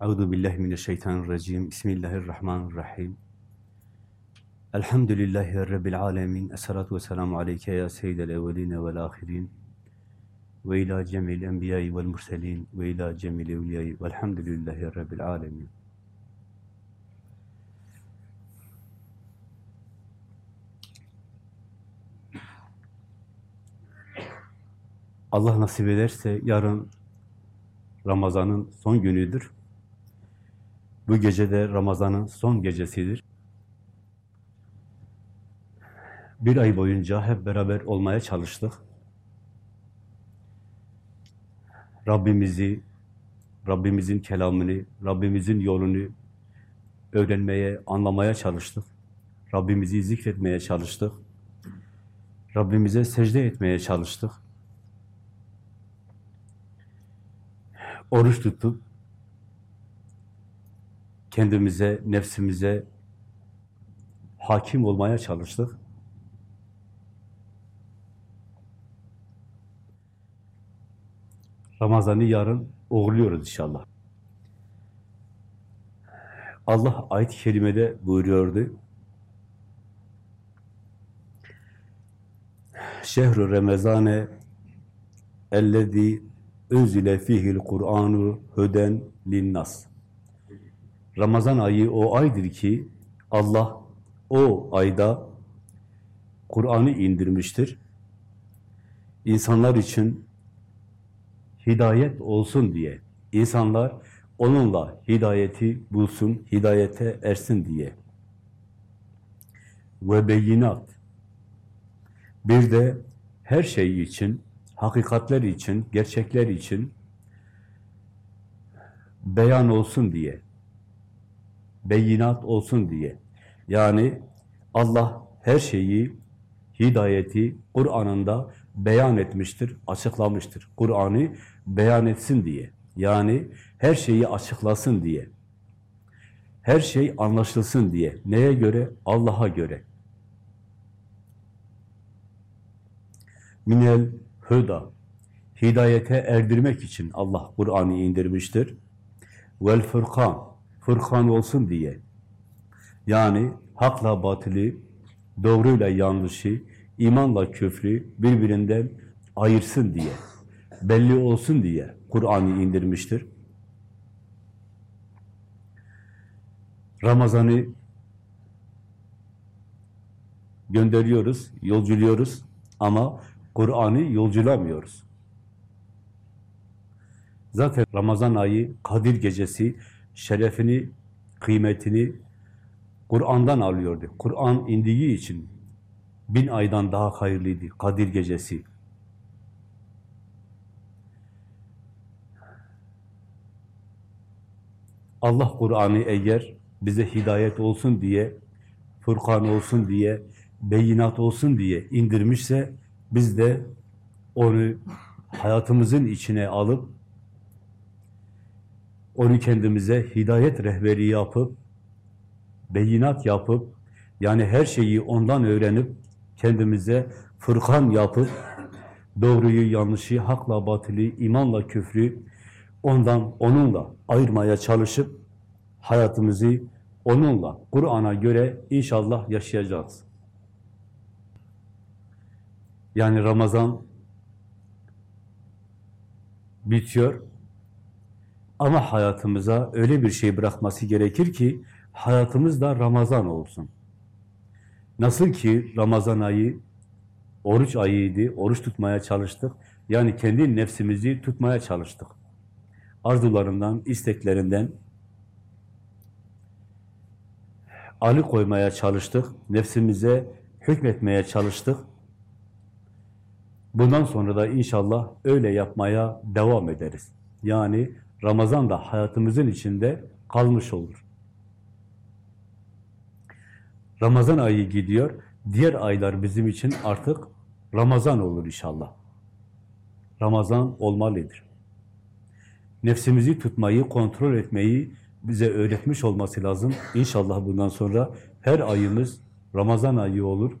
Euzu billahi mineşşeytanirracim. Bismillahirrahmanirrahim. Elhamdülillahi rabbil alamin. Essalatu vesselamu aleyke ya seyyidel evvelin ve'l ahirin. Ve ila cemil enbiya'i vel murselin ve ila cemil evliya'i ve'lhamdülillahi rabbil alamin. Allah nasip ederse yarın Ramazan'ın son günüdür. Bu gece de Ramazan'ın son gecesidir. Bir ay boyunca hep beraber olmaya çalıştık. Rabbimizi, Rabbimizin kelamını, Rabbimizin yolunu öğrenmeye, anlamaya çalıştık. Rabbimizi zikretmeye çalıştık. Rabbimize secde etmeye çalıştık. Oruç tutup kendimize, nefsimize hakim olmaya çalıştık. Ramazan'ı yarın uğurluyoruz inşallah. Allah ayet-i kerimede buyuruyordu. Şehru Ramazane ellezî Özile fihil Kur'anu höden linnas. Ramazan ayı o aydır ki Allah o ayda Kur'an'ı indirmiştir. İnsanlar için hidayet olsun diye. İnsanlar onunla hidayeti bulsun, hidayete ersin diye. Ve beyinat. Bir de her şey için, hakikatler için, gerçekler için beyan olsun diye, beyinat olsun diye. Yani Allah her şeyi, hidayeti Kur'an'ında beyan etmiştir, açıklamıştır. Kur'an'ı beyan etsin diye. Yani her şeyi açıklasın diye. Her şey anlaşılsın diye. Neye göre? Allah'a göre. Minel Hüda. Hidayete erdirmek için Allah Kur'an'ı indirmiştir. Vel fırkan. Fırkan olsun diye. Yani hakla batılı, doğruyla yanlışı, imanla küfrü birbirinden ayırsın diye, belli olsun diye Kur'an'ı indirmiştir. Ramazan'ı gönderiyoruz, yolculuyoruz ama Kur'an'ı yolculamıyoruz. Zaten Ramazan ayı, Kadir gecesi şerefini, kıymetini Kur'an'dan alıyordu. Kur'an indiği için bin aydan daha hayırlıydı Kadir gecesi. Allah Kur'an'ı eğer bize hidayet olsun diye, Furkan olsun diye, beyinat olsun diye indirmişse biz de onu hayatımızın içine alıp onu kendimize hidayet rehberi yapıp beyinat yapıp yani her şeyi ondan öğrenip kendimize fırkan yapıp doğruyu, yanlışı, hakla, batılı, imanla, küfrü ondan, onunla ayırmaya çalışıp hayatımızı onunla, Kur'an'a göre inşallah yaşayacağız. Yani Ramazan bitiyor ama hayatımıza öyle bir şey bırakması gerekir ki hayatımız da Ramazan olsun. Nasıl ki Ramazan ayı oruç ayıydı, oruç tutmaya çalıştık. Yani kendi nefsimizi tutmaya çalıştık. Arzularından, isteklerinden ali koymaya çalıştık. Nefsimize hükmetmeye çalıştık. Bundan sonra da inşallah öyle yapmaya devam ederiz. Yani Ramazan da hayatımızın içinde kalmış olur. Ramazan ayı gidiyor, diğer aylar bizim için artık Ramazan olur inşallah. Ramazan olmalıdır. Nefsimizi tutmayı, kontrol etmeyi bize öğretmiş olması lazım. İnşallah bundan sonra her ayımız Ramazan ayı olur.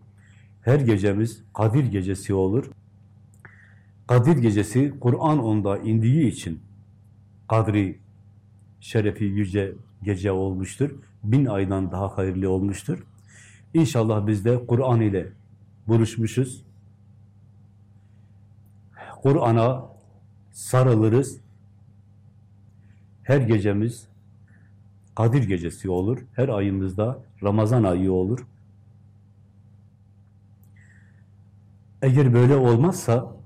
Her gecemiz Kadir gecesi olur. Kadir gecesi Kur'an onda indiği için kadri şerefi yüce gece olmuştur. Bin aydan daha hayırlı olmuştur. İnşallah biz de Kur'an ile buluşmuşuz. Kur'an'a sarılırız. Her gecemiz Kadir gecesi olur. Her ayımızda Ramazan ayı olur. Eğer böyle olmazsa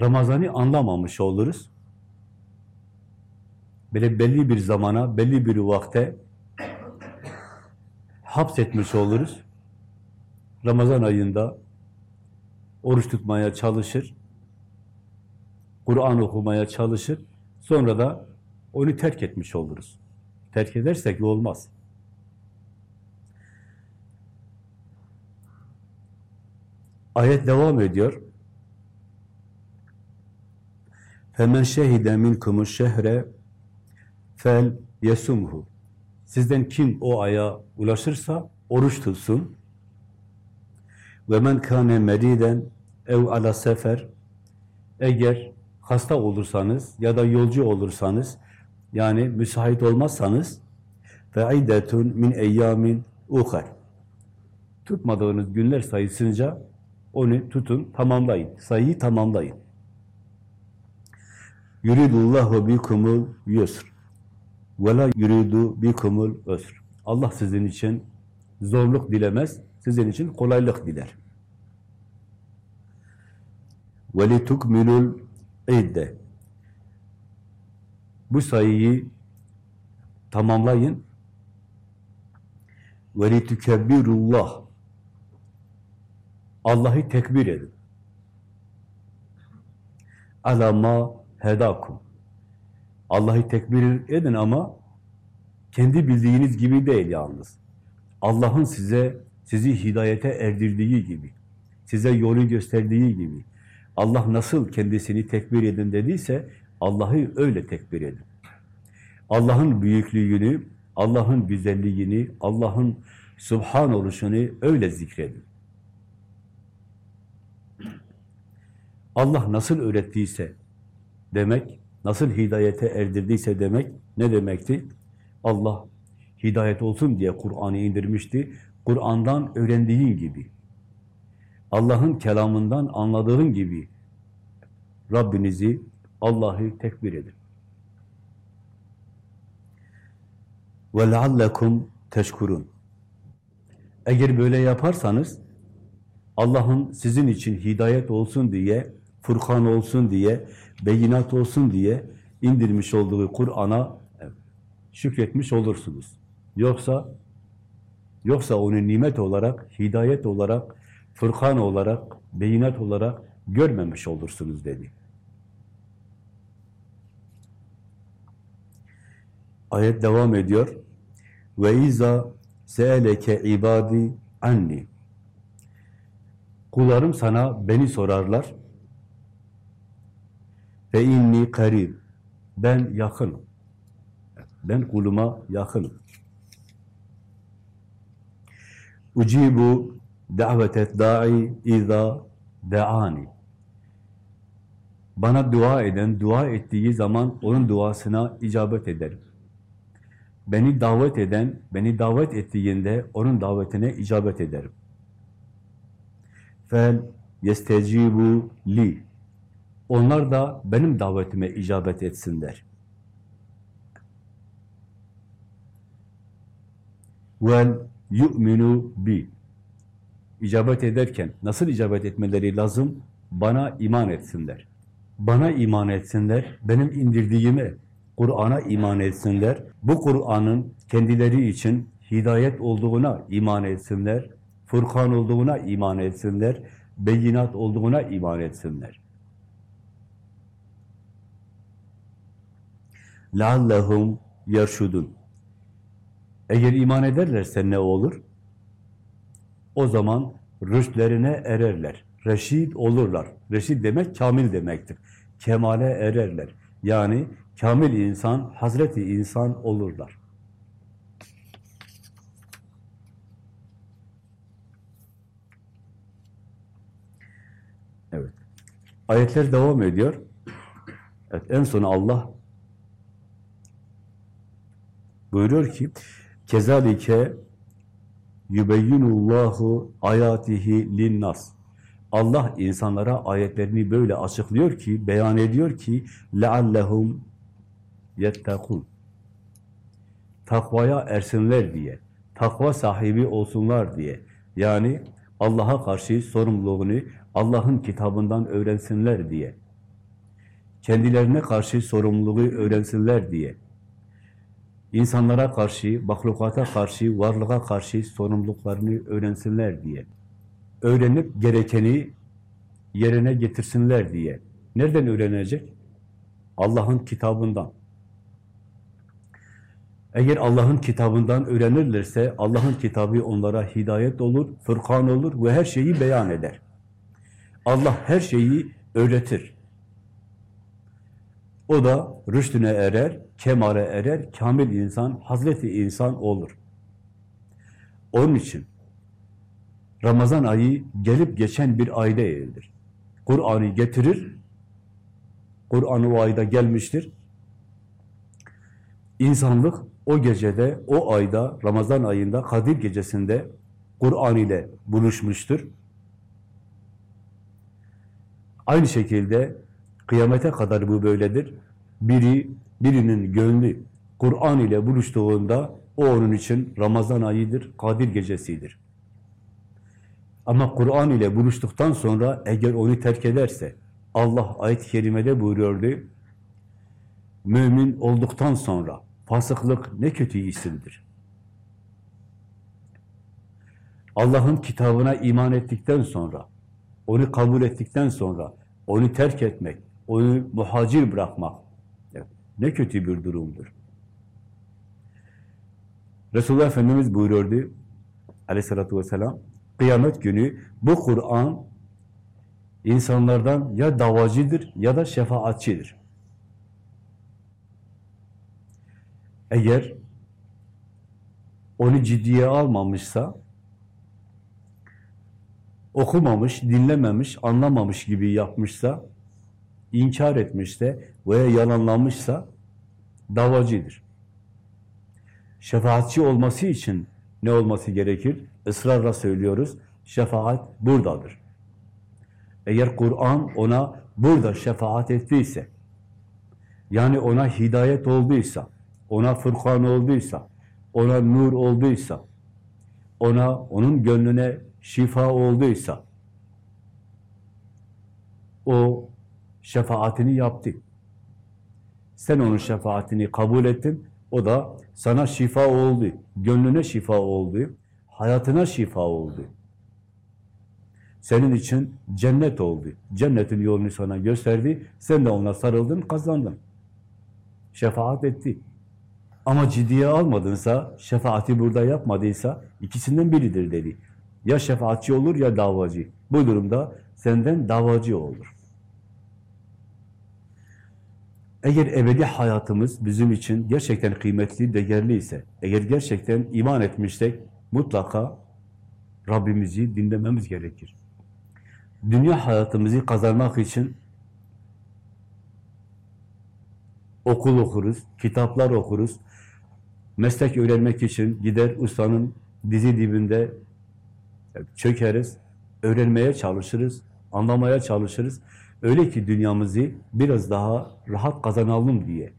Ramazan'ı anlamamış oluruz. Böyle belli bir zamana, belli bir vakte hapsetmiş oluruz. Ramazan ayında oruç tutmaya çalışır, Kur'an okumaya çalışır, sonra da onu terk etmiş oluruz. Terk edersek olmaz. Ayet devam ediyor. Femen şehide minkumu şehre fel yesumhu. Sizden kim o aya ulaşırsa oruç tutsun. Ve men kâne meriden ev ala sefer eğer hasta olursanız ya da yolcu olursanız yani müsait olmazsanız fe iddetun min eyyamin uhar. Tutmadığınız günler sayısınca onu tutun, tamamlayın. Sayıyı tamamlayın. Yuridullahu bikumul yusr. La yuridu bikumul usr. Allah sizin için zorluk dilemez, sizin için kolaylık diler. Tukmilul idde. Bu sayıyı tamamlayın. Li tukebbirullah. Allah'ı tekbir edin. Alama hedakum. Allah'ı tekbir edin ama kendi bildiğiniz gibi değil yalnız. Allah'ın size, sizi hidayete erdirdiği gibi, size yolu gösterdiği gibi, Allah nasıl kendisini tekbir edin dediyse, Allah'ı öyle tekbir edin. Allah'ın büyüklüğünü, Allah'ın güzelliğini, Allah'ın subhan oluşunu öyle zikredin. Allah nasıl öğrettiyse demek, nasıl hidayete erdirdiyse demek ne demekti? Allah hidayet olsun diye Kur'an'ı indirmişti. Kur'an'dan öğrendiğin gibi, Allah'ın kelamından anladığın gibi Rabbinizi, Allah'ı tekbir edin. وَلَعَلَّكُمْ teşkurun. Eğer böyle yaparsanız, Allah'ın sizin için hidayet olsun diye, Furkan olsun diye, beyinat olsun diye indirmiş olduğu Kur'an'a şükretmiş olursunuz. Yoksa yoksa onu nimet olarak, hidayet olarak, Furkan olarak, beyinat olarak görmemiş olursunuz dedi. Ayet devam ediyor. Ve iza seeleke ibadi anni. Kullarım sana beni sorarlar. Ve inni karib. Ben yakınım. Ben kuluma yakınım. Ucibu davetet da'i iza de'ani. Bana dua eden, dua ettiği zaman onun duasına icabet ederim. Beni davet eden, beni davet ettiğinde onun davetine icabet ederim. Fel yestecibu li. Onlar da benim davetime icabet etsinler. Vel yu'minu bi. İcabet ederken nasıl icabet etmeleri lazım? Bana iman etsinler. Bana iman etsinler, benim indirdiğime, Kur'an'a iman etsinler. Bu Kur'an'ın kendileri için hidayet olduğuna iman etsinler. Furkan olduğuna iman etsinler. Beyinat olduğuna iman etsinler. لَعَلَّهُمْ يَرْشُدُونَ Eğer iman ederlerse ne olur? O zaman rüştlerine ererler. Reşid olurlar. Reşid demek kamil demektir. Kemale ererler. Yani kamil insan, Hazreti insan olurlar. Evet. Ayetler devam ediyor. Evet, en son Allah Buyuruyor ki, kezalike yubeyyinullahu ayatihi linnas. Allah insanlara ayetlerini böyle açıklıyor ki, beyan ediyor ki leallehum yettekun. Takvaya ersinler diye, takva sahibi olsunlar diye. Yani Allah'a karşı sorumluluğunu Allah'ın kitabından öğrensinler diye. Kendilerine karşı sorumluluğu öğrensinler diye. İnsanlara karşı, mahlukata karşı, varlığa karşı sorumluluklarını öğrensinler diye. Öğrenip gerekeni yerine getirsinler diye. Nereden öğrenecek? Allah'ın kitabından. Eğer Allah'ın kitabından öğrenirlerse Allah'ın kitabı onlara hidayet olur, fırkan olur ve her şeyi beyan eder. Allah her şeyi öğretir. O da rüştüne erer, kemale erer, kamil insan, hazreti insan olur. Onun için Ramazan ayı gelip geçen bir ay değildir. Kur'an'ı getirir, Kur'an o ayda gelmiştir. İnsanlık o gecede, o ayda, Ramazan ayında, Kadir gecesinde Kur'an ile buluşmuştur. Aynı şekilde kıyamete kadar bu böyledir. Biri, birinin gönlü Kur'an ile buluştuğunda o onun için Ramazan ayıdır, Kadir gecesidir. Ama Kur'an ile buluştuktan sonra eğer onu terk ederse, Allah ayet-i kerimede buyuruyordu, mümin olduktan sonra fasıklık ne kötü isimdir. Allah'ın kitabına iman ettikten sonra, onu kabul ettikten sonra, onu terk etmek, onu muhacir bırakmak, ne kötü bir durumdur. Resulullah Efendimiz buyuruyordu, aleyhissalatü vesselam, kıyamet günü bu Kur'an insanlardan ya davacıdır ya da şefaatçidir. Eğer onu ciddiye almamışsa, okumamış, dinlememiş, anlamamış gibi yapmışsa, inkar etmişse veya yalanlamışsa davacıdır. Şefaatçi olması için ne olması gerekir? Israrla söylüyoruz. Şefaat buradadır. Eğer Kur'an ona burada şefaat ettiyse, yani ona hidayet olduysa, ona fırkan olduysa, ona nur olduysa, ona, onun gönlüne şifa olduysa, o şefaatini yaptı. Sen onun şefaatini kabul ettin, o da sana şifa oldu, gönlüne şifa oldu, hayatına şifa oldu. Senin için cennet oldu. Cennetin yolunu sana gösterdi, sen de ona sarıldın, kazandın. Şefaat etti. Ama ciddiye almadınsa, şefaati burada yapmadıysa ikisinden biridir dedi. Ya şefaatçi olur ya davacı. Bu durumda senden davacı olur. Eğer ebedi hayatımız bizim için gerçekten kıymetli, değerli ise, eğer gerçekten iman etmişsek mutlaka Rabbimizi dinlememiz gerekir. Dünya hayatımızı kazanmak için okul okuruz, kitaplar okuruz, meslek öğrenmek için gider ustanın dizi dibinde çökeriz, öğrenmeye çalışırız, anlamaya çalışırız. Öyle ki dünyamızı biraz daha rahat kazanalım diye.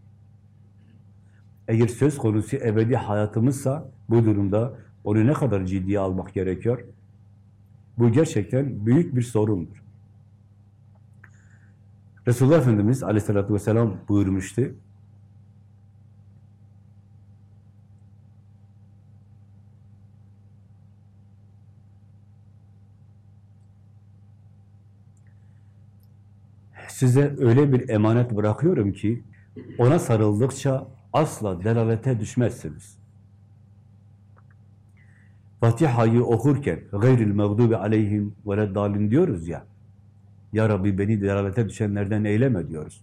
Eğer söz konusu ebedi hayatımızsa bu durumda onu ne kadar ciddiye almak gerekiyor? Bu gerçekten büyük bir sorundur. Resulullah Efendimiz aleyhissalatü vesselam buyurmuştu. Size öyle bir emanet bırakıyorum ki ona sarıldıkça asla delalete düşmezsiniz. Fatiha'yı okurken gayril mağdubi aleyhim ve dalin diyoruz ya. Ya Rabbi beni delalete düşenlerden eyleme diyoruz.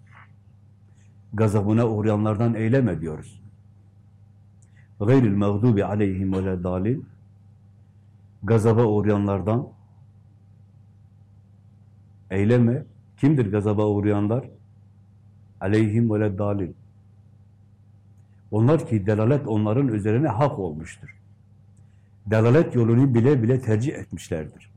Gazabına uğrayanlardan eyleme diyoruz. Gayril mağdubi aleyhim ve dalin gazaba uğrayanlardan eyleme. Kimdir gazaba uğrayanlar? Aleyhim ve dalin. Onlar ki delalet onların üzerine hak olmuştur. Delalet yolunu bile bile tercih etmişlerdir.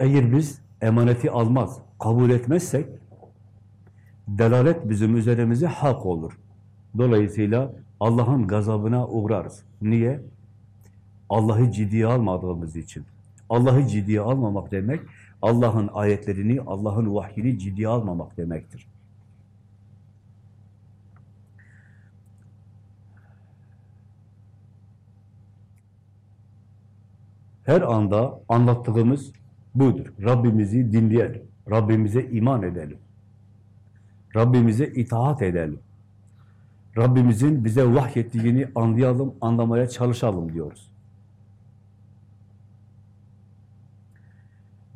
Eğer biz emaneti almaz, kabul etmezsek, delalet bizim üzerimize hak olur. Dolayısıyla Allah'ın gazabına uğrarız. Niye? Allah'ı ciddiye almadığımız için. Allah'ı ciddiye almamak demek, Allah'ın ayetlerini, Allah'ın vahyini ciddiye almamak demektir. Her anda anlattığımız budur. Rabbimizi dinleyelim. Rabbimize iman edelim. Rabbimize itaat edelim. Rabbimizin bize vahyettiğini anlayalım, anlamaya çalışalım diyoruz.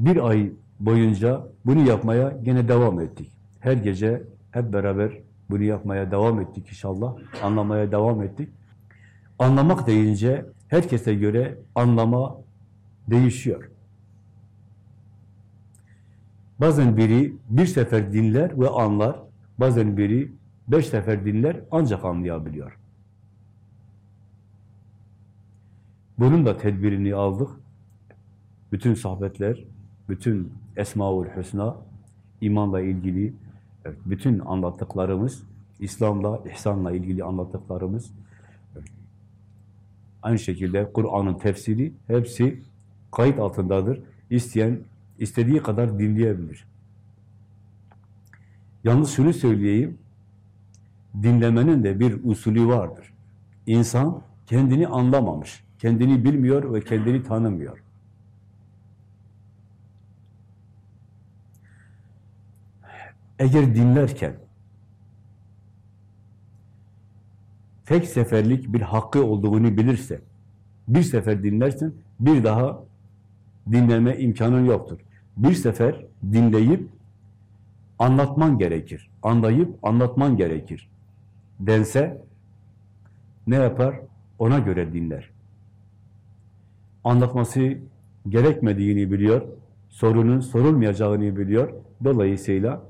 Bir ay boyunca bunu yapmaya gene devam ettik. Her gece hep beraber bunu yapmaya devam ettik inşallah. Anlamaya devam ettik. Anlamak deyince herkese göre anlama değişiyor. Bazen biri bir sefer dinler ve anlar. Bazen biri beş sefer dinler ancak anlayabiliyor. Bunun da tedbirini aldık. Bütün sohbetler, bütün Esmaül Hüsna, imanla ilgili evet, bütün anlattıklarımız, İslam'la, ihsanla ilgili anlattıklarımız, aynı şekilde Kur'an'ın tefsiri, hepsi kayıt altındadır. İsteyen, istediği kadar dinleyebilir. Yalnız şunu söyleyeyim, dinlemenin de bir usulü vardır. İnsan kendini anlamamış, kendini bilmiyor ve kendini tanımıyor. Eğer dinlerken tek seferlik bir hakkı olduğunu bilirse, bir sefer dinlersin, bir daha dinleme imkanın yoktur. Bir sefer dinleyip anlatman gerekir. Anlayıp anlatman gerekir. Dense ne yapar? Ona göre dinler. Anlatması gerekmediğini biliyor, sorunun sorulmayacağını biliyor. Dolayısıyla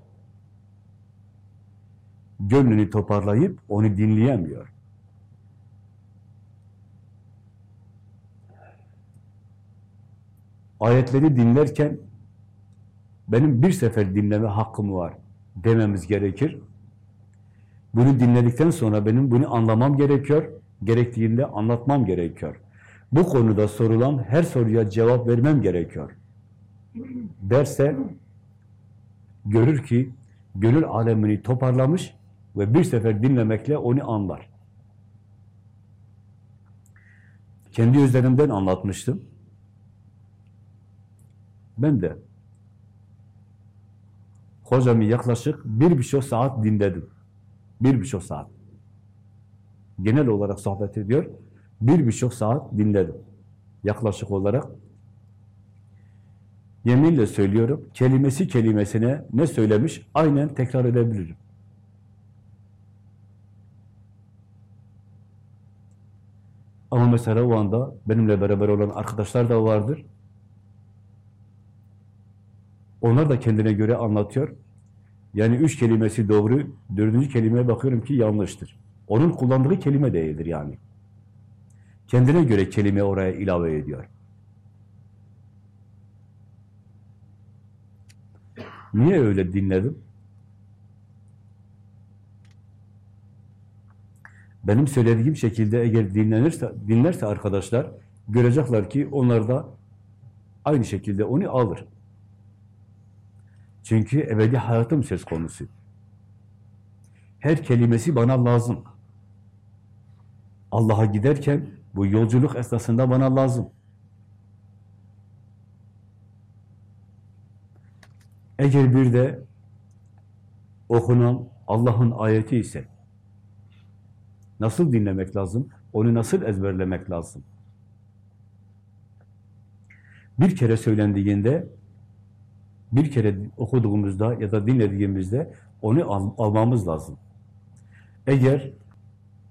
gönlünü toparlayıp onu dinleyemiyor. Ayetleri dinlerken benim bir sefer dinleme hakkım var dememiz gerekir. Bunu dinledikten sonra benim bunu anlamam gerekiyor. Gerektiğinde anlatmam gerekiyor. Bu konuda sorulan her soruya cevap vermem gerekiyor. Derse görür ki gönül alemini toparlamış ve bir sefer dinlemekle onu anlar. Kendi üzerinden anlatmıştım. Ben de hocamı yaklaşık bir buçuk saat dinledim. Bir buçuk saat. Genel olarak sohbet ediyor. Bir buçuk saat dinledim. Yaklaşık olarak. Yeminle söylüyorum, kelimesi kelimesine ne söylemiş aynen tekrar edebilirim. Ama mesela o anda benimle beraber olan arkadaşlar da vardır. Onlar da kendine göre anlatıyor. Yani üç kelimesi doğru, dördüncü kelimeye bakıyorum ki yanlıştır. Onun kullandığı kelime değildir yani. Kendine göre kelime oraya ilave ediyor. Niye öyle dinledim? Benim söylediğim şekilde eğer dinlenirse, dinlerse arkadaşlar, görecekler ki onlar da aynı şekilde onu alır. Çünkü ebedi hayatım söz konusu. Her kelimesi bana lazım. Allah'a giderken bu yolculuk esnasında bana lazım. Eğer bir de okunan Allah'ın ayeti ise nasıl dinlemek lazım? Onu nasıl ezberlemek lazım? Bir kere söylendiğinde bir kere okuduğumuzda ya da dinlediğimizde onu al almamız lazım. Eğer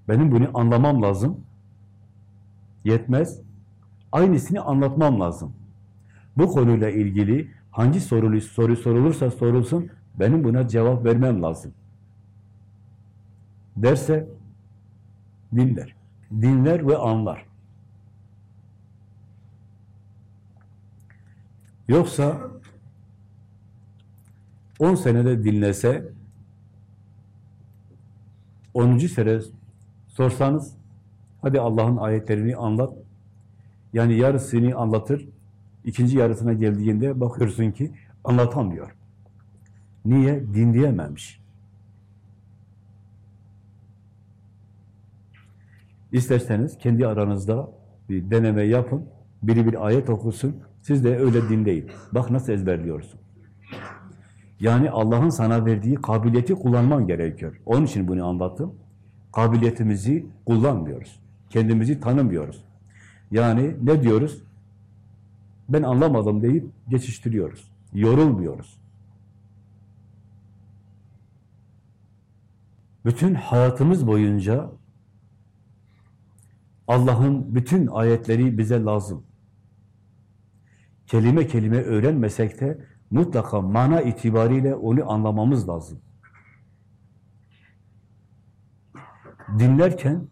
benim bunu anlamam lazım, yetmez, aynısını anlatmam lazım. Bu konuyla ilgili hangi soru, soru sorulursa sorulsun, Benim buna cevap vermem lazım. Derse dinler. Dinler ve anlar. Yoksa 10 senede dinlese 10. sene sorsanız hadi Allah'ın ayetlerini anlat. Yani yarısını anlatır. ikinci yarısına geldiğinde bakıyorsun ki anlatamıyor. Niye? Dinleyememiş. İsterseniz kendi aranızda bir deneme yapın. Biri bir ayet okusun. Siz de öyle dinleyin. Bak nasıl ezberliyorsun. Yani Allah'ın sana verdiği kabiliyeti kullanman gerekiyor. Onun için bunu anlattım. Kabiliyetimizi kullanmıyoruz. Kendimizi tanımıyoruz. Yani ne diyoruz? Ben anlamadım deyip geçiştiriyoruz. Yorulmuyoruz. Bütün hayatımız boyunca Allah'ın bütün ayetleri bize lazım. Kelime kelime öğrenmesek de mutlaka mana itibariyle onu anlamamız lazım. Dinlerken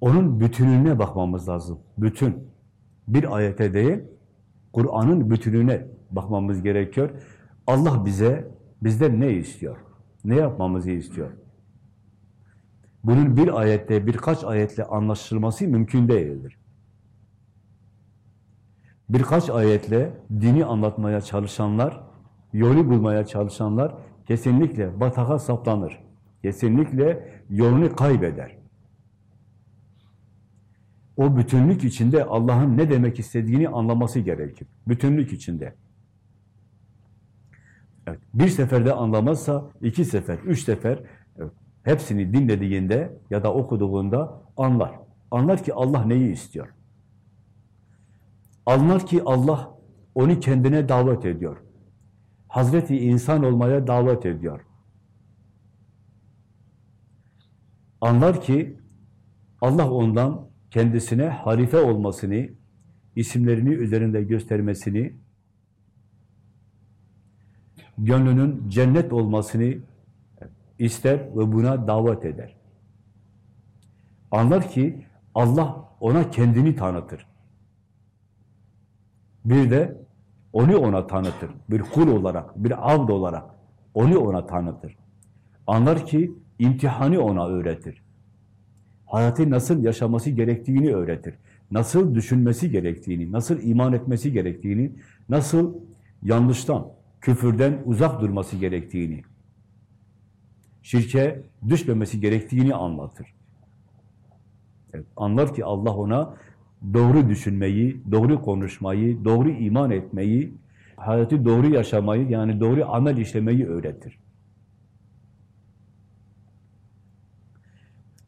onun bütününe bakmamız lazım. Bütün. Bir ayete değil, Kur'an'ın bütününe bakmamız gerekiyor. Allah bize, bizden ne istiyor? Ne yapmamızı istiyor? Bunun bir ayette, birkaç ayetle anlaşılması mümkün değildir. Birkaç ayetle dini anlatmaya çalışanlar, yolu bulmaya çalışanlar kesinlikle bataka saplanır. Kesinlikle yolunu kaybeder. O bütünlük içinde Allah'ın ne demek istediğini anlaması gerekir. Bütünlük içinde. Evet, bir seferde anlamazsa iki sefer, üç sefer hepsini dinlediğinde ya da okuduğunda anlar. Anlar ki Allah neyi istiyor. Anlar ki Allah onu kendine davet ediyor. Hazreti insan olmaya davet ediyor. Anlar ki Allah ondan kendisine harife olmasını, isimlerini üzerinde göstermesini, gönlünün cennet olmasını ister ve buna davet eder. Anlar ki Allah ona kendini tanıtır. Bir de onu ona tanıtır. Bir kul olarak, bir avd olarak onu ona tanıtır. Anlar ki imtihanı ona öğretir. Hayatı nasıl yaşaması gerektiğini öğretir. Nasıl düşünmesi gerektiğini, nasıl iman etmesi gerektiğini, nasıl yanlıştan, küfürden uzak durması gerektiğini, şirke düşmemesi gerektiğini anlatır. Evet, anlar ki Allah ona doğru düşünmeyi, doğru konuşmayı, doğru iman etmeyi, hayatı doğru yaşamayı, yani doğru amel işlemeyi öğretir.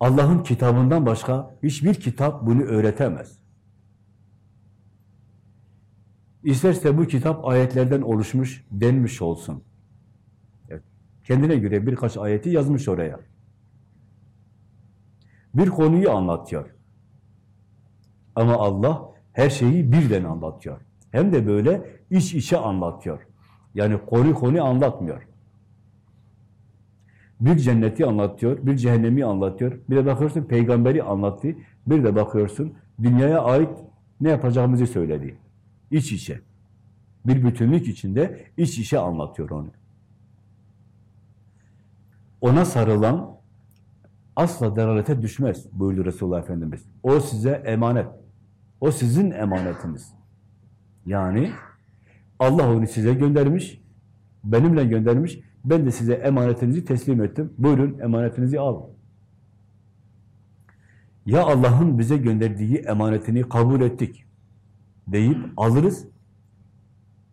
Allah'ın kitabından başka hiçbir kitap bunu öğretemez. İsterse bu kitap ayetlerden oluşmuş, denmiş olsun. Kendine göre birkaç ayeti yazmış oraya. Bir konuyu anlatıyor. Ama Allah her şeyi birden anlatıyor. Hem de böyle iç içe anlatıyor. Yani konu konu anlatmıyor. Bir cenneti anlatıyor, bir cehennemi anlatıyor. Bir de bakıyorsun peygamberi anlattı. Bir de bakıyorsun dünyaya ait ne yapacağımızı söyledi. İç içe. Bir bütünlük içinde iç içe anlatıyor onu. Ona sarılan asla deralete düşmez buyurdu Resulullah Efendimiz. O size emanet. O sizin emanetiniz. Yani Allah onu size göndermiş, benimle göndermiş, ben de size emanetinizi teslim ettim. Buyurun emanetinizi alın. Ya Allah'ın bize gönderdiği emanetini kabul ettik deyip alırız.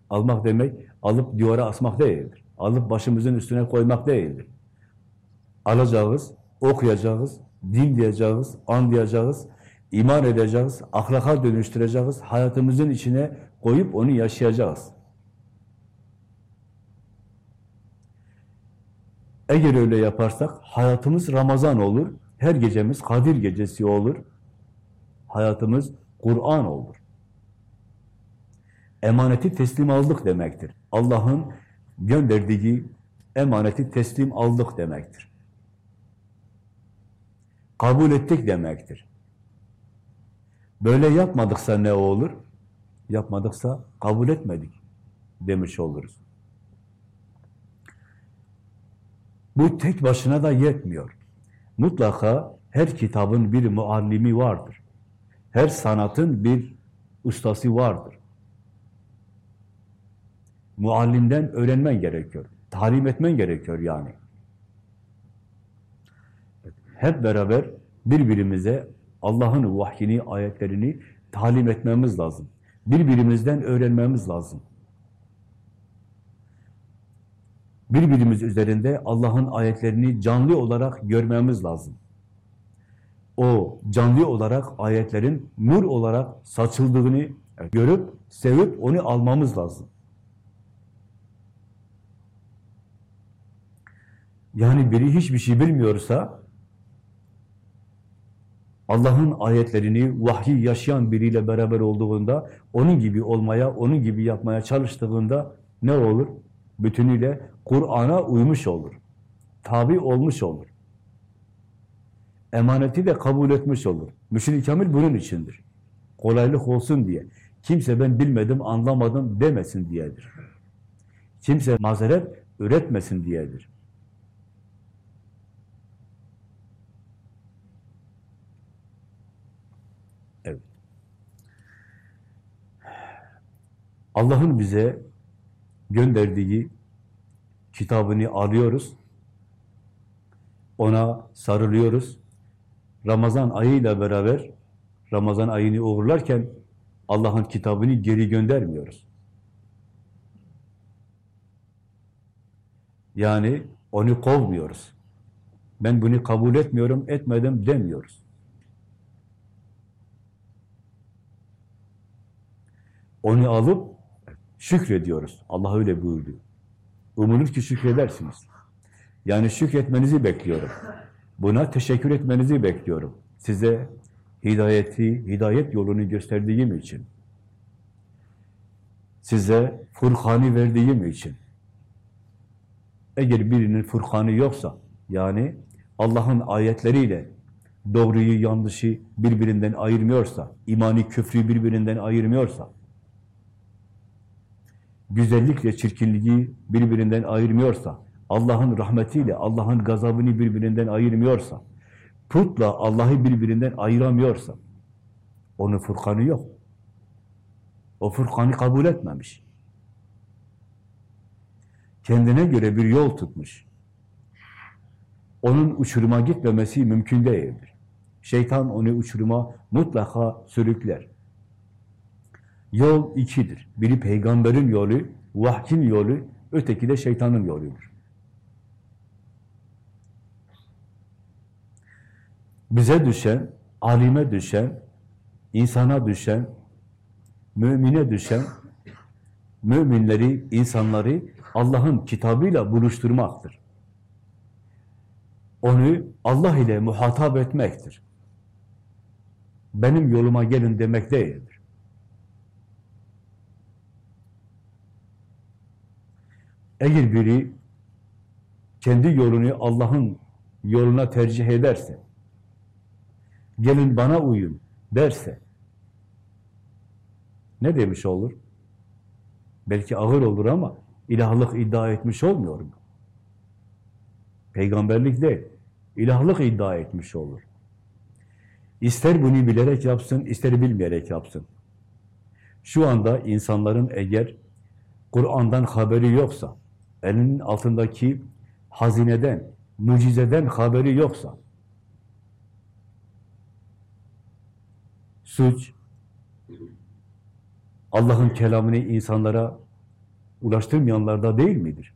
Almak demek alıp duvara asmak değildir. Alıp başımızın üstüne koymak değildir. Alacağız, okuyacağız, dinleyeceğiz, anlayacağız, iman edeceğiz, ahlaka dönüştüreceğiz, hayatımızın içine koyup onu yaşayacağız. Eğer öyle yaparsak hayatımız Ramazan olur, her gecemiz Kadir gecesi olur, hayatımız Kur'an olur. Emaneti teslim aldık demektir. Allah'ın gönderdiği emaneti teslim aldık demektir. Kabul ettik demektir. Böyle yapmadıksa ne olur? Yapmadıksa kabul etmedik demiş oluruz. Bu tek başına da yetmiyor. Mutlaka her kitabın bir muallimi vardır. Her sanatın bir ustası vardır. Muallimden öğrenmen gerekiyor. Talim etmen gerekiyor yani. Hep beraber birbirimize Allah'ın vahyini, ayetlerini talim etmemiz lazım. Birbirimizden öğrenmemiz lazım. Birbirimiz üzerinde Allah'ın ayetlerini canlı olarak görmemiz lazım. O canlı olarak ayetlerin nur olarak saçıldığını görüp, sevip onu almamız lazım. Yani biri hiçbir şey bilmiyorsa, Allah'ın ayetlerini, vahyi yaşayan biriyle beraber olduğunda, onun gibi olmaya, onun gibi yapmaya çalıştığında ne olur? Bütünüyle Kur'an'a uymuş olur. Tabi olmuş olur. Emaneti de kabul etmiş olur. Müşrik Kamil bunun içindir. Kolaylık olsun diye. Kimse ben bilmedim, anlamadım demesin diyedir. Kimse mazeret üretmesin diyedir. Evet. Allah'ın bize gönderdiği kitabını alıyoruz. Ona sarılıyoruz. Ramazan ayıyla beraber Ramazan ayını uğurlarken Allah'ın kitabını geri göndermiyoruz. Yani onu kovmuyoruz. Ben bunu kabul etmiyorum, etmedim demiyoruz. Onu alıp şükrediyoruz. Allah öyle buyurdu. Umulur ki şükredersiniz. Yani şükretmenizi bekliyorum. Buna teşekkür etmenizi bekliyorum. Size hidayeti, hidayet yolunu gösterdiğim için. Size Furkan'ı verdiğim için. Eğer birinin Furkan'ı yoksa, yani Allah'ın ayetleriyle doğruyu, yanlışı birbirinden ayırmıyorsa, imani küfrü birbirinden ayırmıyorsa, güzellikle çirkinliği birbirinden ayırmıyorsa, Allah'ın rahmetiyle Allah'ın gazabını birbirinden ayırmıyorsa, putla Allah'ı birbirinden ayıramıyorsa, onun Furkan'ı yok. O Furkan'ı kabul etmemiş. Kendine göre bir yol tutmuş. Onun uçuruma gitmemesi mümkün değildir. Şeytan onu uçuruma mutlaka sürükler. Yol ikidir. Biri peygamberin yolu, vahyin yolu, öteki de şeytanın yoludur. Bize düşen, alime düşen, insana düşen, mümine düşen, müminleri, insanları Allah'ın kitabıyla buluşturmaktır. Onu Allah ile muhatap etmektir. Benim yoluma gelin demek değildir. Eğer biri kendi yolunu Allah'ın yoluna tercih ederse, gelin bana uyun derse, ne demiş olur? Belki ağır olur ama ilahlık iddia etmiş olmuyor mu? Peygamberlik değil, ilahlık iddia etmiş olur. İster bunu bilerek yapsın, ister bilmeyerek yapsın. Şu anda insanların eğer Kur'an'dan haberi yoksa, elinin altındaki hazineden, mucizeden haberi yoksa, suç, Allah'ın kelamını insanlara ulaştırmayanlarda değil midir?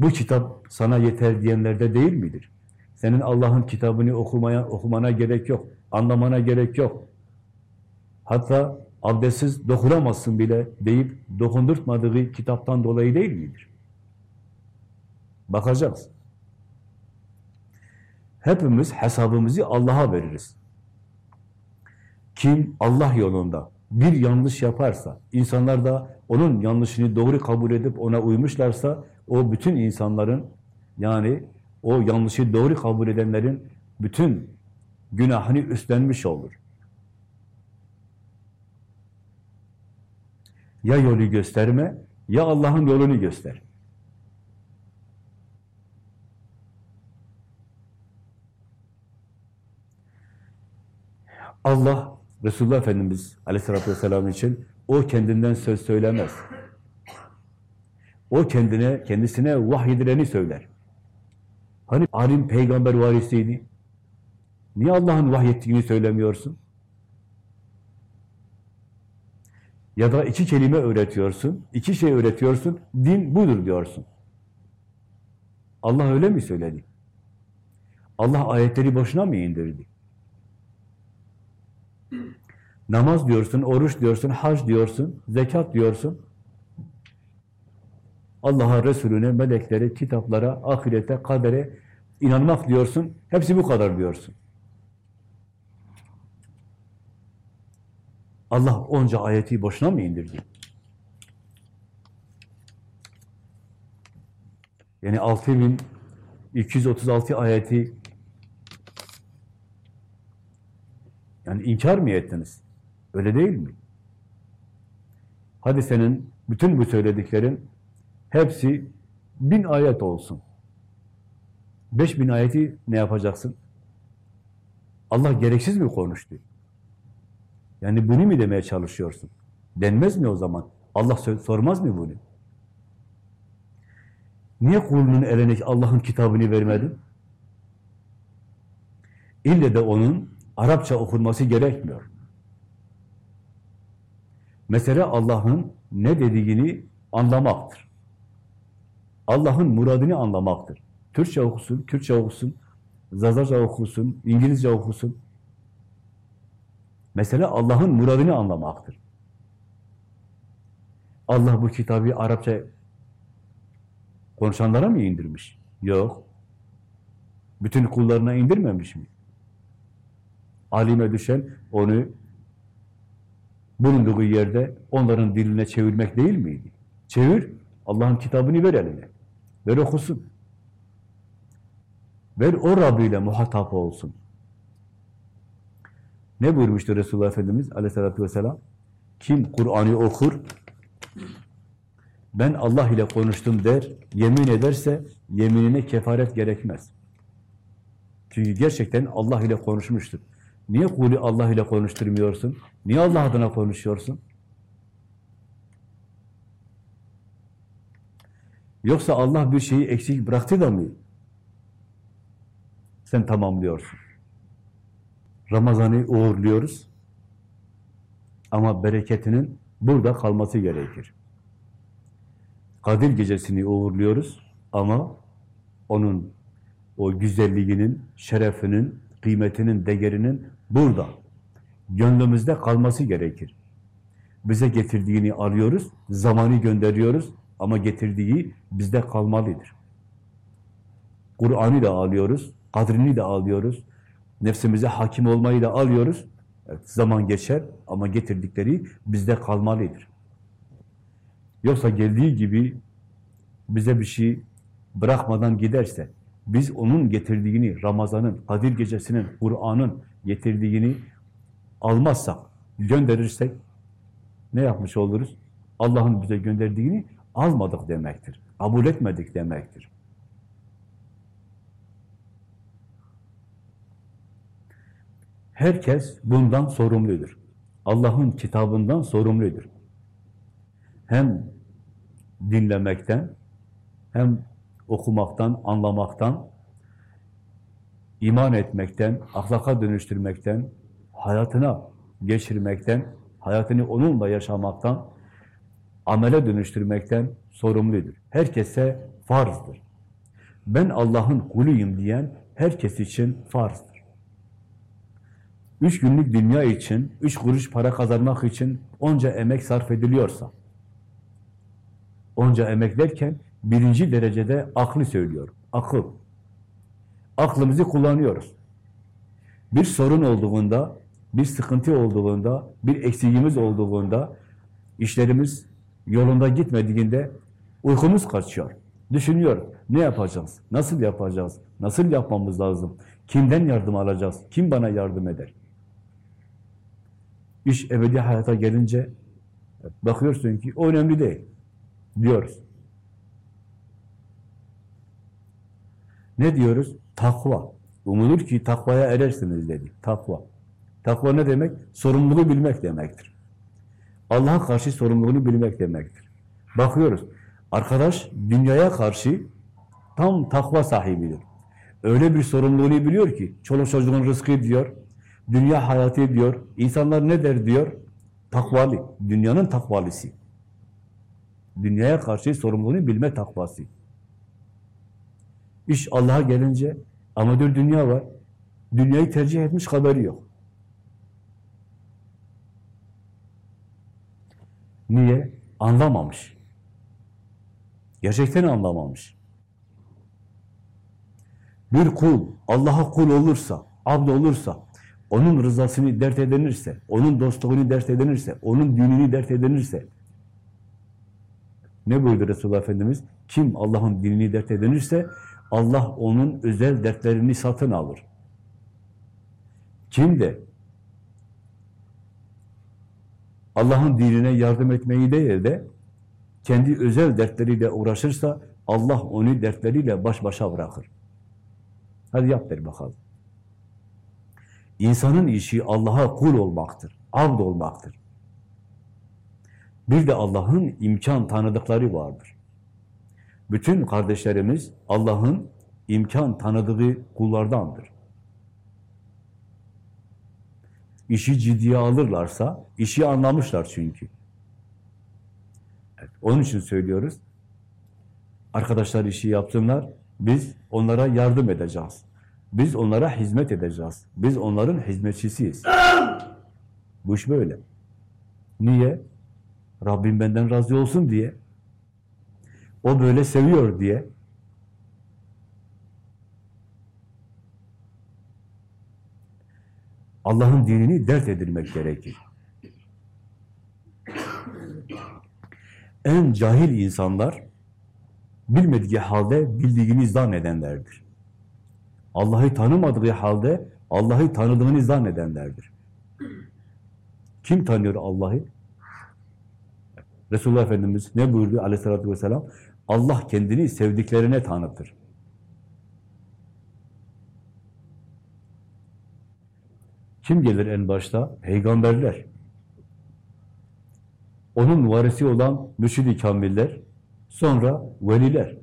Bu kitap sana yeter diyenlerde değil midir? Senin Allah'ın kitabını okumaya, okumana gerek yok, anlamana gerek yok. Hatta abdestsiz dokunamazsın bile deyip dokundurtmadığı kitaptan dolayı değil midir? Bakacağız. Hepimiz hesabımızı Allah'a veririz. Kim Allah yolunda bir yanlış yaparsa, insanlar da onun yanlışını doğru kabul edip ona uymuşlarsa, o bütün insanların, yani o yanlışı doğru kabul edenlerin bütün günahını üstlenmiş olur. Ya yolu gösterme, ya Allah'ın yolunu göster. Allah, Resulullah Efendimiz aleyhissalatü vesselam için o kendinden söz söylemez. O kendine, kendisine vahyedileni söyler. Hani alim peygamber varisiydi? Niye Allah'ın vahyettiğini söylemiyorsun? Ya da iki kelime öğretiyorsun, iki şey öğretiyorsun, din budur diyorsun. Allah öyle mi söyledi? Allah ayetleri boşuna mı indirdi? Namaz diyorsun, oruç diyorsun, hac diyorsun, zekat diyorsun. Allah'a, Resulüne, meleklere, kitaplara, ahirete, kadere inanmak diyorsun. Hepsi bu kadar diyorsun. Allah onca ayeti boşuna mı indirdi? Yani 6236 ayeti yani inkar mı ettiniz? Öyle değil mi? Hadi senin bütün bu söylediklerin hepsi bin ayet olsun. Beş bin ayeti ne yapacaksın? Allah gereksiz mi konuştu? Yani bunu mu demeye çalışıyorsun? Denmez mi o zaman? Allah sormaz mı bunu? Niye kulunun eline Allah'ın kitabını vermedin? İlle de onun Arapça okunması gerekmiyor. Mesele Allah'ın ne dediğini anlamaktır. Allah'ın muradını anlamaktır. Türkçe okusun, Kürtçe okusun, Zazaca okusun, İngilizce okusun. Mesele Allah'ın muradını anlamaktır. Allah bu kitabı Arapça konuşanlara mı indirmiş? Yok. Bütün kullarına indirmemiş mi? Alime düşen onu bulunduğu yerde onların diline çevirmek değil miydi? Çevir, Allah'ın kitabını ver eline. Ver okusun. Ver o Rabbiyle muhatap olsun. Ne buyurmuştu Resulullah Efendimiz aleyhissalatü vesselam? Kim Kur'an'ı okur, ben Allah ile konuştum der, yemin ederse yeminine kefaret gerekmez. Çünkü gerçekten Allah ile konuşmuştur. Niye kulü Allah ile konuşturmuyorsun? Niye Allah adına konuşuyorsun? Yoksa Allah bir şeyi eksik bıraktı da mı? Sen tamamlıyorsun. Ramazan'ı uğurluyoruz. Ama bereketinin burada kalması gerekir. Kadir gecesini uğurluyoruz ama onun o güzelliğinin, şerefinin, kıymetinin, değerinin burada, gönlümüzde kalması gerekir. Bize getirdiğini alıyoruz, zamanı gönderiyoruz ama getirdiği bizde kalmalıdır. Kur'an'ı da alıyoruz, kadrini de alıyoruz, nefsimize hakim olmayı da alıyoruz. Evet, zaman geçer ama getirdikleri bizde kalmalıdır. Yoksa geldiği gibi bize bir şey bırakmadan giderse, biz onun getirdiğini, Ramazan'ın, Kadir Gecesi'nin, Kur'an'ın getirdiğini almazsak, gönderirsek ne yapmış oluruz? Allah'ın bize gönderdiğini almadık demektir. Kabul etmedik demektir. Herkes bundan sorumludur. Allah'ın kitabından sorumludur. Hem dinlemekten, hem okumaktan, anlamaktan, iman etmekten, ahlaka dönüştürmekten, hayatına geçirmekten, hayatını onunla yaşamaktan, amele dönüştürmekten sorumludur. Herkese farzdır. Ben Allah'ın kuluyum diyen herkes için farzdır. Üç günlük dünya için, üç kuruş para kazanmak için onca emek sarf ediliyorsa, onca emek derken birinci derecede aklı söylüyorum. Akıl. Aklımızı kullanıyoruz. Bir sorun olduğunda bir sıkıntı olduğunda, bir eksiğimiz olduğunda, işlerimiz yolunda gitmediğinde uykumuz kaçıyor. Düşünüyoruz. Ne yapacağız? Nasıl yapacağız? Nasıl yapmamız lazım? Kimden yardım alacağız? Kim bana yardım eder? İş ebedi hayata gelince bakıyorsun ki o önemli değil diyoruz. Ne diyoruz? Takva. Umulur ki takvaya erersiniz dedi. Takva. Takva ne demek? Sorumluluğu bilmek demektir. Allah'a karşı sorumluluğunu bilmek demektir. Bakıyoruz. Arkadaş dünyaya karşı tam takva sahibidir. Öyle bir sorumluluğunu biliyor ki çoluk çocuğun rızkı diyor, dünya hayatı diyor, insanlar ne der diyor? Takvali, dünyanın takvalisi. Dünyaya karşı sorumluluğunu bilme takvası. İş Allah'a gelince ama diyor dünya var. Dünyayı tercih etmiş haberi yok. Niye? Anlamamış. Gerçekten anlamamış. Bir kul Allah'a kul olursa, abd olursa, onun rızasını dert edinirse, onun dostluğunu dert edinirse, onun dinini dert edinirse, ne buyurdu Resulullah Efendimiz? Kim Allah'ın dinini dert edinirse, Allah onun özel dertlerini satın alır. Kim de Allah'ın dinine yardım etmeyi değil de kendi özel dertleriyle uğraşırsa Allah onu dertleriyle baş başa bırakır. Hadi yap der bakalım. İnsanın işi Allah'a kul olmaktır, abd olmaktır. Bir de Allah'ın imkan tanıdıkları vardır. Bütün kardeşlerimiz Allah'ın imkan tanıdığı kullardandır. İşi ciddiye alırlarsa, işi anlamışlar çünkü. Evet, onun için söylüyoruz. Arkadaşlar işi yapsınlar, biz onlara yardım edeceğiz. Biz onlara hizmet edeceğiz. Biz onların hizmetçisiyiz. Bu iş böyle. Niye? Rabbim benden razı olsun diye. O böyle seviyor diye. Allah'ın dinini dert edilmek gerekir. En cahil insanlar bilmediği halde bildiğini zannedenlerdir. Allah'ı tanımadığı halde Allah'ı tanıdığını zannedenlerdir. Kim tanıyor Allah'ı? Resulullah Efendimiz ne buyurdu aleyhissalatü vesselam? Allah kendini sevdiklerine tanıtır. Kim gelir en başta? Peygamberler. Onun varisi olan mürşid-i kamiller, sonra veliler.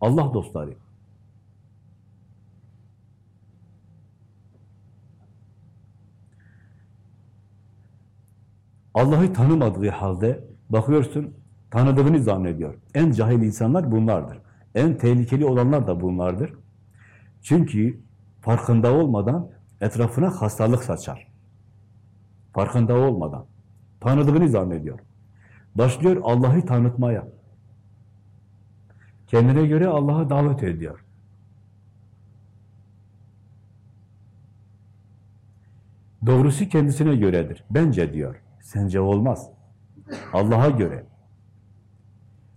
Allah dostları. Allah'ı tanımadığı halde bakıyorsun tanıdığını zannediyor. En cahil insanlar bunlardır. En tehlikeli olanlar da bunlardır. Çünkü farkında olmadan etrafına hastalık saçar. Farkında olmadan. Tanıdığını zannediyor. Başlıyor Allah'ı tanıtmaya. Kendine göre Allah'a davet ediyor. Doğrusu kendisine göredir. Bence diyor. Sence olmaz. Allah'a göre.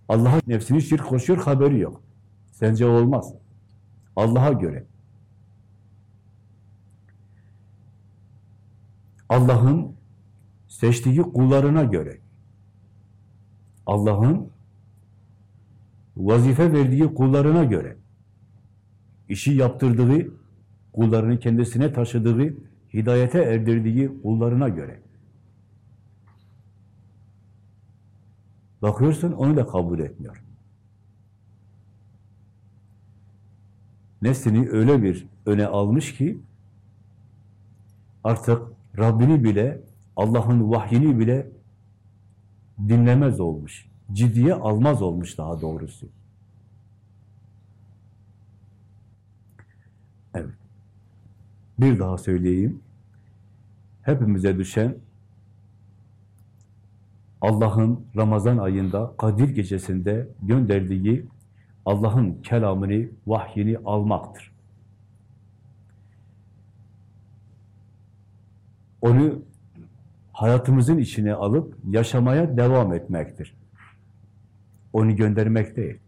Allah'a nefsini şirk koşuyor, haberi yok. Sence olmaz. Allah'a göre. Allah'ın seçtiği kullarına göre. Allah'ın vazife verdiği kullarına göre. işi yaptırdığı, kullarını kendisine taşıdığı, hidayete erdirdiği kullarına göre. Bakıyorsun onu da kabul etmiyor. Nefsini öyle bir öne almış ki artık Rabbini bile, Allah'ın vahyini bile dinlemez olmuş. Ciddiye almaz olmuş daha doğrusu. Evet. Bir daha söyleyeyim. Hepimize düşen Allah'ın Ramazan ayında, Kadir gecesinde gönderdiği Allah'ın kelamını, vahyini almaktır. Onu hayatımızın içine alıp yaşamaya devam etmektir. Onu göndermek değil.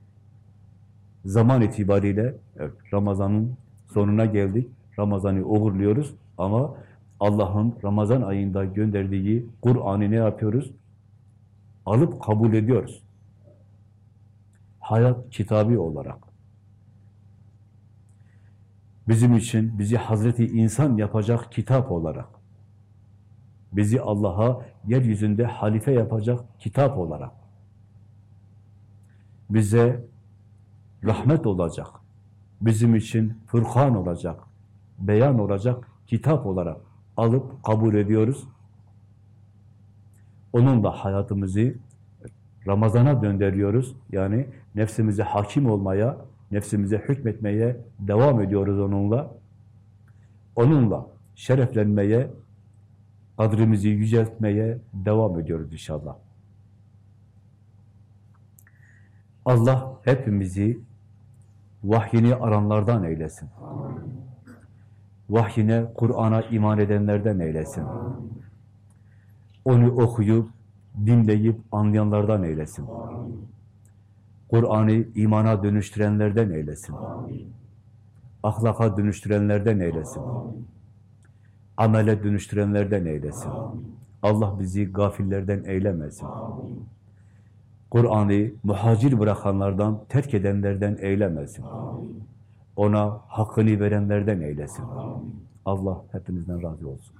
Zaman itibariyle evet, Ramazan'ın sonuna geldik. Ramazan'ı uğurluyoruz ama Allah'ın Ramazan ayında gönderdiği Kur'an'ı ne yapıyoruz? Alıp kabul ediyoruz. Hayat kitabı olarak. Bizim için bizi Hazreti insan yapacak kitap olarak. Bizi Allah'a yeryüzünde halife yapacak kitap olarak. Bize rahmet olacak. Bizim için Furkan olacak. Beyan olacak kitap olarak alıp kabul ediyoruz. Onunla hayatımızı Ramazan'a döndürüyoruz. Yani nefsimize hakim olmaya, nefsimize hükmetmeye devam ediyoruz onunla. Onunla şereflenmeye, kadrimizi yüceltmeye devam ediyoruz inşallah. Allah hepimizi vahyini aranlardan eylesin. Vahyine, Kur'an'a iman edenlerden eylesin. Onu okuyup, dinleyip anlayanlardan eylesin. Kur'an'ı imana dönüştürenlerden eylesin. Ahlaka dönüştürenlerden eylesin. Amele dönüştürenlerden eylesin. Allah bizi gafillerden eylemesin. Kur'an'ı muhacir bırakanlardan, terk edenlerden eylemesin. Ona hakkını verenlerden eylesin. Allah hepinizden razı olsun.